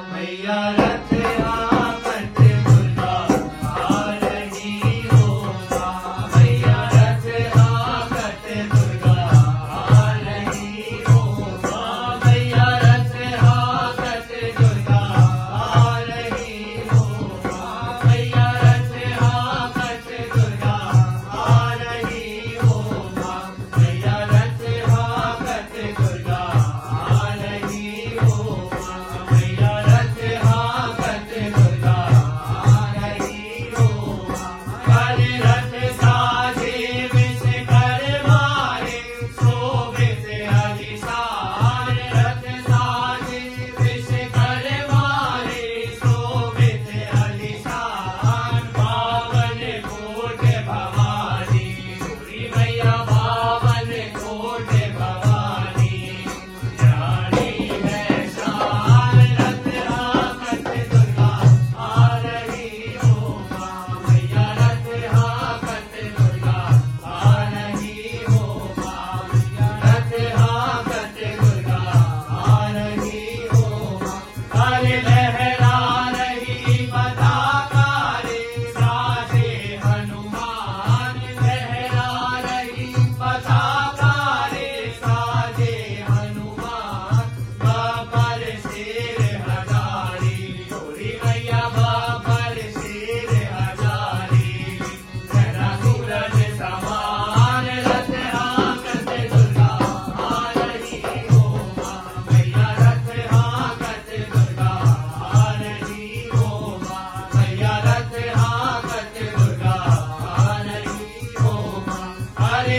मैया रथ